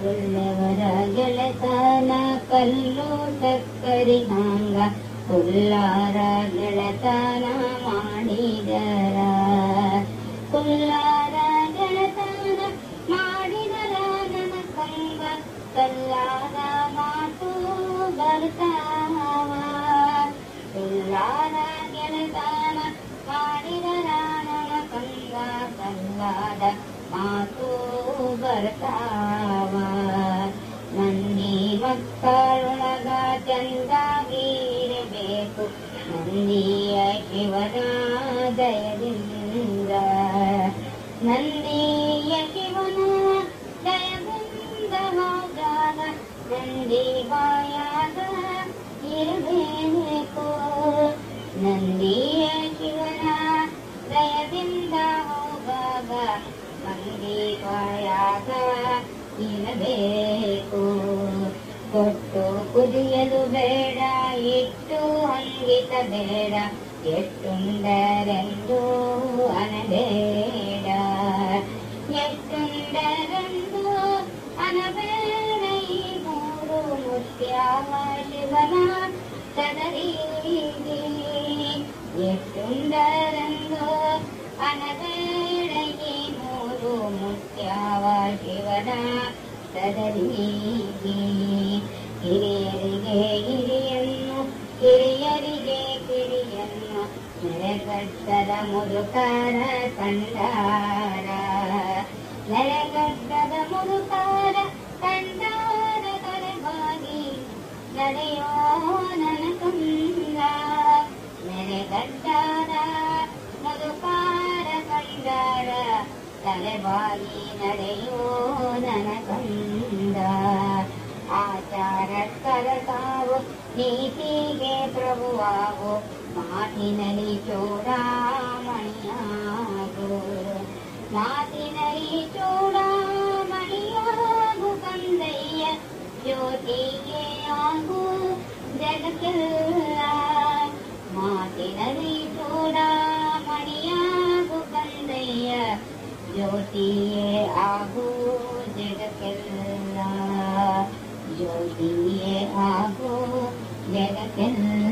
ಒಳ್ಳೆಯವರ ಗೆಳೆತನ ಕಲ್ಲು ಸಕ್ಕರಿ ಹಾಂಗ ಕುಲ್ಲಾರ ಗೆಳೆತನ ಮಾಡಿದರ ಕುಲ್ಲಾರ ಗೆಳೆತನ ಮಾಡಿದರ ನನ್ನ ಕಂಗ ಕಲ್ಲಾದ ಮಾತು ಬರ್ತಾವ ಕುಲ್ಲಾರ ಗೆಳೆತನ ಮಾಡಿದರ ನನ್ನ ಕಂಗ ಕಲ್ಲಾದ ಮಾತು ಬರ್ತಾವ ಚಂದಾಗಿರಬೇಕು ನಂದಿಯ ಶಿವನ ದಯದಿಂದ ನಂದಿಯ ಶಿವನ ದಯದಿಂದ ಹೋಗಾಗ ನಂದಿ ಬಾಯಾಗ ಇರಬೇಕು. ನಂದಿಯ ಶಿವನ ದಯದಿಂದ ಹೋಗಾಗ ನಂದಿ ಬಾಯಾಗ ಇರಬೇಕು. ಕೊಟ್ಟು ಕುದಿಯಲು ಬೇಡ, ಇಟ್ಟು ಹಂಗಿತ ಬೇಡ ಎಷ್ಟುಂಡರೆಂದು ಅನಬೇಡ. ಎಷ್ಟುಂಡರೆಂದು ಅನಬೇಡ, ಈ ಮೂರು ಮುತ್ಯಾವ ಶಿವನ ಸದರಿಗೆ ಎಷ್ಟುಂಡರೆಂದು ಅನಬೇಡ, ಈ ಮೂರು ಮುತ್ಯಾವ ಶಿವನ ಸದರಿಗೆ ಹಿರಿಯರಿಗೆ ಹಿರಿಯನ್ನು ಕಿರಿಯರಿಗೆ ಕಿರಿಯನ್ನು ನೆರೆಗಟ್ಟದ ಮುದುಕಾರ ಕಂಡಾರ ನೆರೆಗಟ್ಟದ ಮುದುಕಾರ ಕಂಡಾರ ತಲೆಬಾಗಿ ನಡೆಯೋ ನನ ಕಂದ ನೆರೆಗಟ್ಟಾರ ಮುದುಕಾರ ಕಂಡಾರ ತಲೆಬಾಗಿ ನಡೆಯೋ ನನ ಕಂದ ಆಚಾರ ಕರತಾವು ನೀತಿಗೆ ಪ್ರಭುವಾಗು, ಮಾತಿನಲ್ಲಿ ಚೂಡಾಮಣಿಯಾಗು ಮಾತಿನಲ್ಲಿ ಚೂಡಾಮಣಿಯಾಗು ಕಂದಯ್ಯ ಜ್ಯೋತಿಗೆ ಆಗು ಜಗಕ್ಕೆಲ್ಲ. ಮಾತಿನಲ್ಲಿ ಚೂಡಾಮಣಿಯಾಗು ಕಂದಯ್ಯ ಜ್ಯೋತಿಯೇ ಆಗು ಜಗಕ್ಕೆಲ್ಲ ಜ್ಯೋತಿಯೇ ಆಗು ಜಗಕ್ಕೆಲ್ಲ